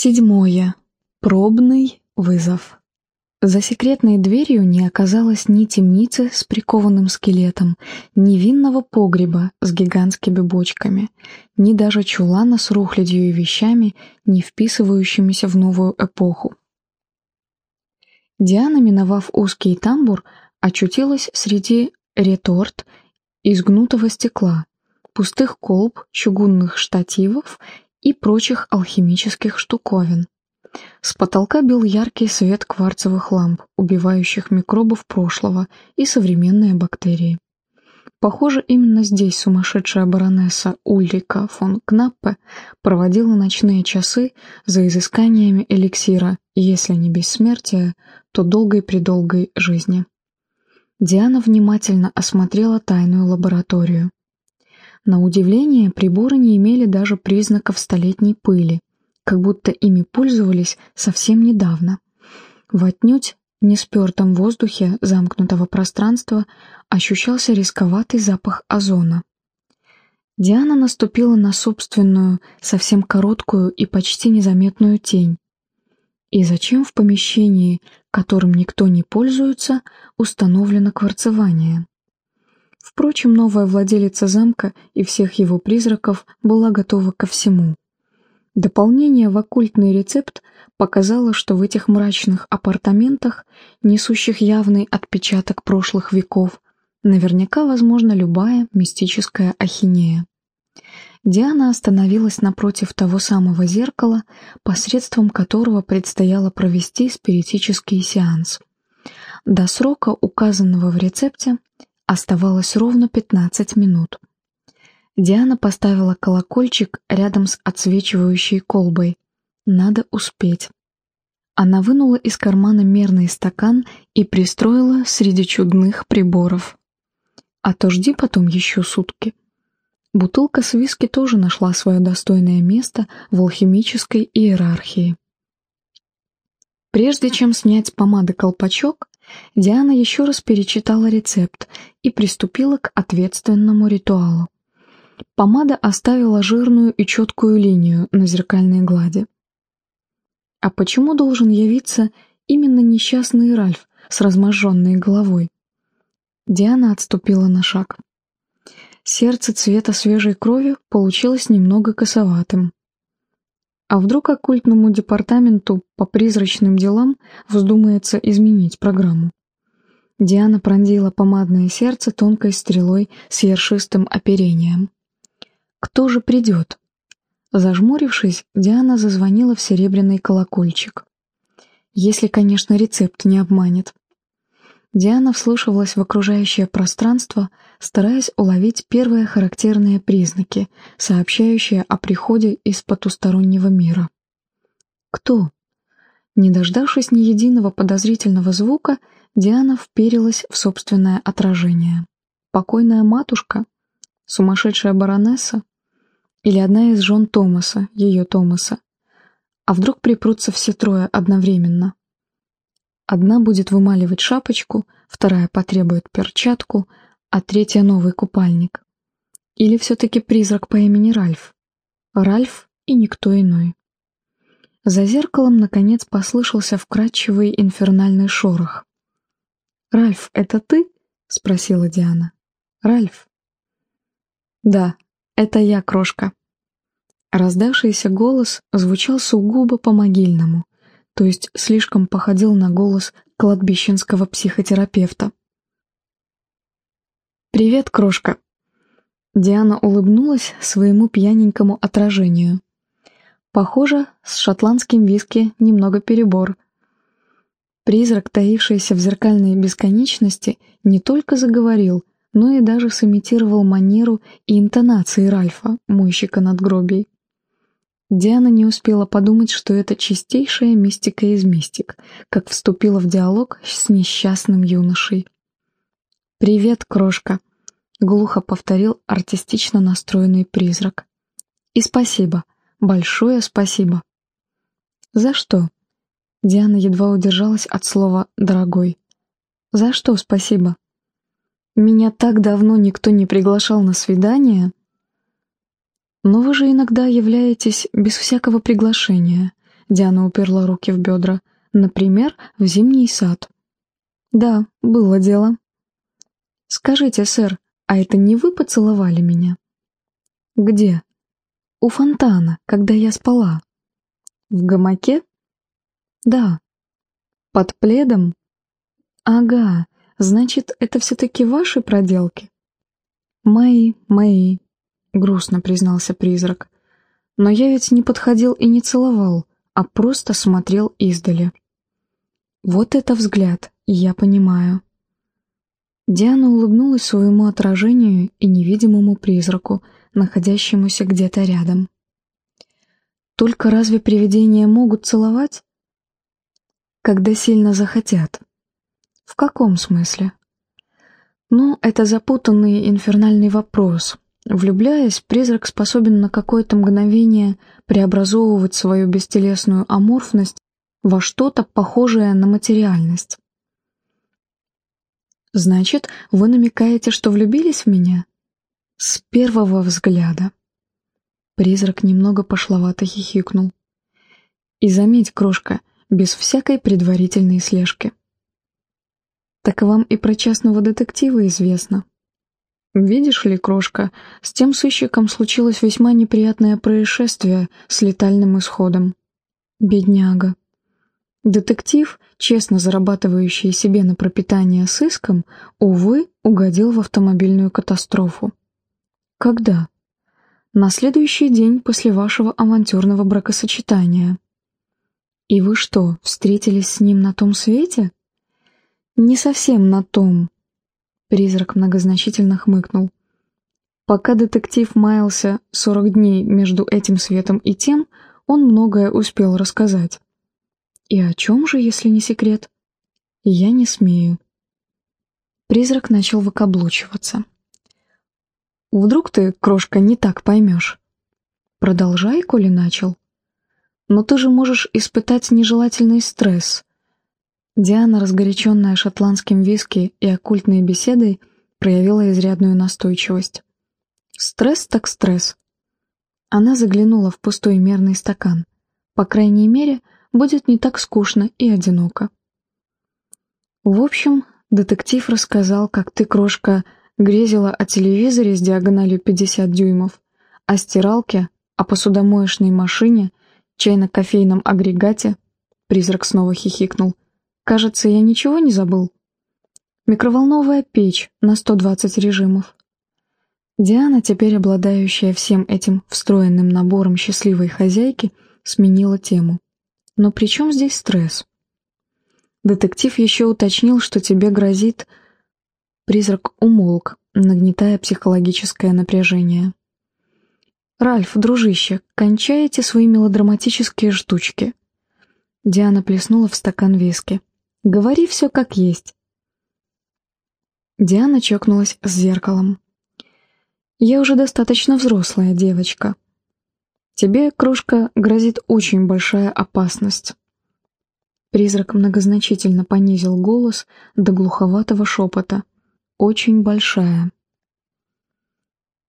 Седьмое. Пробный вызов. За секретной дверью не оказалось ни темницы с прикованным скелетом, ни винного погреба с гигантскими бочками, ни даже чулана с рухлядью и вещами, не вписывающимися в новую эпоху. Диана, миновав узкий тамбур, очутилась среди реторт из гнутого стекла, пустых колб, чугунных штативов и прочих алхимических штуковин. С потолка бил яркий свет кварцевых ламп, убивающих микробов прошлого и современные бактерии. Похоже, именно здесь сумасшедшая баронесса Ульрика фон Кнаппе проводила ночные часы за изысканиями эликсира, если не бессмертия, то долгой-предолгой жизни. Диана внимательно осмотрела тайную лабораторию. На удивление, приборы не имели даже признаков столетней пыли, как будто ими пользовались совсем недавно. В отнюдь неспертом воздухе замкнутого пространства ощущался рисковатый запах озона. Диана наступила на собственную, совсем короткую и почти незаметную тень. И зачем в помещении, которым никто не пользуется, установлено кварцевание? Впрочем, новая владелица замка и всех его призраков была готова ко всему. Дополнение в оккультный рецепт показало, что в этих мрачных апартаментах, несущих явный отпечаток прошлых веков, наверняка возможна любая мистическая ахинея. Диана остановилась напротив того самого зеркала, посредством которого предстояло провести спиритический сеанс. До срока, указанного в рецепте, Оставалось ровно 15 минут. Диана поставила колокольчик рядом с отсвечивающей колбой. Надо успеть. Она вынула из кармана мерный стакан и пристроила среди чудных приборов. А то жди потом еще сутки. Бутылка с виски тоже нашла свое достойное место в алхимической иерархии. Прежде чем снять помады колпачок, Диана еще раз перечитала рецепт и приступила к ответственному ритуалу. Помада оставила жирную и четкую линию на зеркальной глади. А почему должен явиться именно несчастный Ральф с разможженной головой? Диана отступила на шаг. Сердце цвета свежей крови получилось немного косоватым. А вдруг оккультному департаменту по призрачным делам вздумается изменить программу? Диана пронзила помадное сердце тонкой стрелой с ершистым оперением. «Кто же придет?» Зажмурившись, Диана зазвонила в серебряный колокольчик. Если, конечно, рецепт не обманет. Диана вслушивалась в окружающее пространство, стараясь уловить первые характерные признаки, сообщающие о приходе из потустороннего мира. Кто? Не дождавшись ни единого подозрительного звука, Диана вперилась в собственное отражение. Покойная матушка? Сумасшедшая баронесса? Или одна из жен Томаса, ее Томаса? А вдруг припрутся все трое одновременно? Одна будет вымаливать шапочку, вторая потребует перчатку, а третья — новый купальник. Или все-таки призрак по имени Ральф? Ральф и никто иной. За зеркалом, наконец, послышался вкрадчивый инфернальный шорох. «Ральф, это ты?» — спросила Диана. «Ральф?» «Да, это я, крошка». Раздавшийся голос звучал сугубо по-могильному — то есть слишком походил на голос кладбищенского психотерапевта. «Привет, крошка!» Диана улыбнулась своему пьяненькому отражению. Похоже, с шотландским виски немного перебор. Призрак, таившийся в зеркальной бесконечности, не только заговорил, но и даже сымитировал манеру и интонации Ральфа, мойщика надгробий. Диана не успела подумать, что это чистейшая мистика из мистик, как вступила в диалог с несчастным юношей. «Привет, крошка», — глухо повторил артистично настроенный призрак. «И спасибо, большое спасибо». «За что?» Диана едва удержалась от слова «дорогой». «За что спасибо?» «Меня так давно никто не приглашал на свидание», но вы же иногда являетесь без всякого приглашения. Диана уперла руки в бедра. Например, в зимний сад. Да, было дело. Скажите, сэр, а это не вы поцеловали меня? Где? У фонтана, когда я спала. В гамаке? Да. Под пледом? Ага, значит, это все-таки ваши проделки? Мои, мои, грустно признался призрак. Но я ведь не подходил и не целовал, а просто смотрел издали. Вот это взгляд, я понимаю. Диана улыбнулась своему отражению и невидимому призраку, находящемуся где-то рядом. Только разве привидения могут целовать? Когда сильно захотят. В каком смысле? Ну, это запутанный инфернальный вопрос. Влюбляясь, призрак способен на какое-то мгновение преобразовывать свою бестелесную аморфность во что-то похожее на материальность. Значит, вы намекаете, что влюбились в меня? С первого взгляда. Призрак немного пошловато хихикнул. И заметь, крошка, без всякой предварительной слежки. Так вам и про частного детектива известно. Видишь ли, крошка, с тем сыщиком случилось весьма неприятное происшествие с летальным исходом. Бедняга. Детектив, честно зарабатывающий себе на пропитание сыском, увы, угодил в автомобильную катастрофу. Когда? На следующий день после вашего авантюрного бракосочетания. И вы что, встретились с ним на том свете? Не совсем на том, Призрак многозначительно хмыкнул. Пока детектив маялся сорок дней между этим светом и тем, он многое успел рассказать. И о чем же, если не секрет? Я не смею. Призрак начал выкаблучиваться. Вдруг ты, крошка, не так поймешь? Продолжай, коли начал. Но ты же можешь испытать нежелательный стресс, Диана, разгоряченная шотландским виски и оккультной беседой, проявила изрядную настойчивость. Стресс так стресс. Она заглянула в пустой мерный стакан. По крайней мере, будет не так скучно и одиноко. В общем, детектив рассказал, как ты, крошка, грезила о телевизоре с диагональю 50 дюймов, о стиралке, о посудомоечной машине, чайно-кофейном агрегате. Призрак снова хихикнул — Кажется, я ничего не забыл. Микроволновая печь на 120 режимов. Диана, теперь обладающая всем этим встроенным набором счастливой хозяйки, сменила тему. Но при чем здесь стресс? Детектив еще уточнил, что тебе грозит... Призрак умолк, нагнетая психологическое напряжение. «Ральф, дружище, кончаете свои мелодраматические штучки». Диана плеснула в стакан виски. Говори все как есть. Диана чокнулась с зеркалом. Я уже достаточно взрослая девочка. Тебе, кружка, грозит очень большая опасность. Призрак многозначительно понизил голос до глуховатого шепота. Очень большая.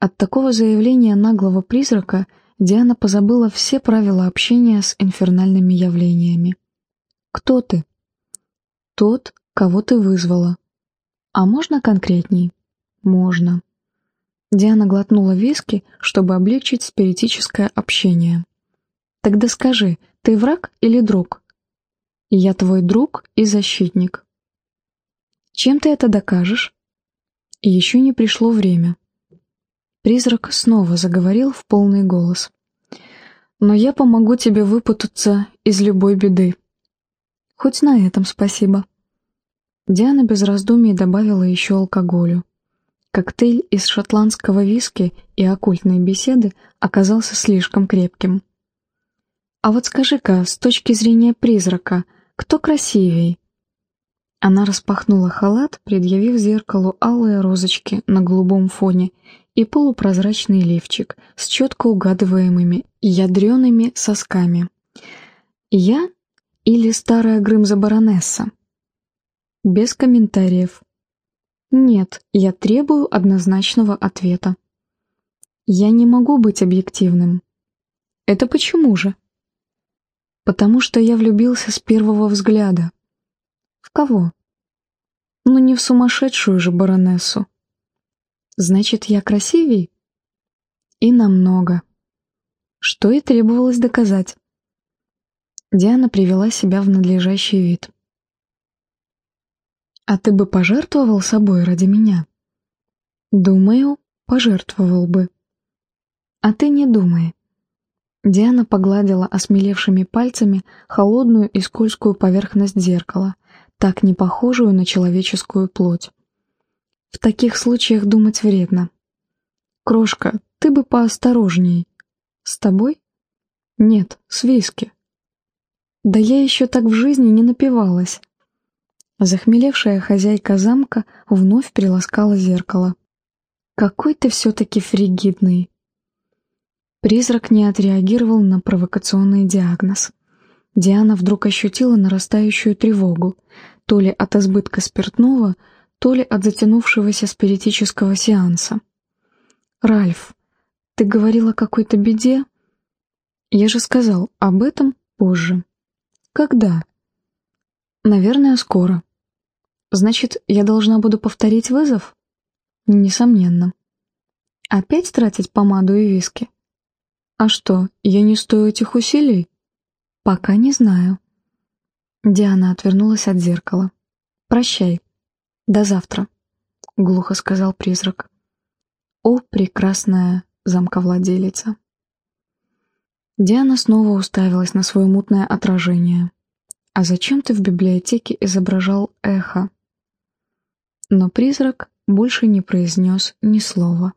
От такого заявления наглого призрака Диана позабыла все правила общения с инфернальными явлениями. «Кто ты?» Тот, кого ты вызвала. А можно конкретней? Можно. Диана глотнула виски, чтобы облегчить спиритическое общение. Тогда скажи, ты враг или друг? Я твой друг и защитник. Чем ты это докажешь? еще не пришло время. Призрак снова заговорил в полный голос. Но я помогу тебе выпутаться из любой беды. Хоть на этом спасибо. Диана без раздумий добавила еще алкоголю. Коктейль из шотландского виски и оккультной беседы оказался слишком крепким. «А вот скажи-ка, с точки зрения призрака, кто красивей?» Она распахнула халат, предъявив зеркалу алые розочки на голубом фоне и полупрозрачный лифчик с четко угадываемыми ядреными сосками. «Я или старая Грымза-баронесса? Без комментариев. Нет, я требую однозначного ответа. Я не могу быть объективным. Это почему же? Потому что я влюбился с первого взгляда. В кого? Ну не в сумасшедшую же баронессу. Значит, я красивей? И намного. Что и требовалось доказать. Диана привела себя в надлежащий вид. «А ты бы пожертвовал собой ради меня?» «Думаю, пожертвовал бы». «А ты не думай». Диана погладила осмелевшими пальцами холодную и скользкую поверхность зеркала, так не похожую на человеческую плоть. В таких случаях думать вредно. «Крошка, ты бы поосторожней. С тобой?» «Нет, с виски». «Да я еще так в жизни не напивалась». Захмелевшая хозяйка замка вновь приласкала зеркало. «Какой ты все-таки фригидный!» Призрак не отреагировал на провокационный диагноз. Диана вдруг ощутила нарастающую тревогу, то ли от избытка спиртного, то ли от затянувшегося спиритического сеанса. «Ральф, ты говорил о какой-то беде?» «Я же сказал, об этом позже». «Когда?» «Наверное, скоро». «Значит, я должна буду повторить вызов?» «Несомненно». «Опять тратить помаду и виски?» «А что, я не стою этих усилий?» «Пока не знаю». Диана отвернулась от зеркала. «Прощай. До завтра», — глухо сказал призрак. «О, прекрасная замковладелица!» Диана снова уставилась на свое мутное отражение. «А зачем ты в библиотеке изображал эхо?» Но призрак больше не произнес ни слова.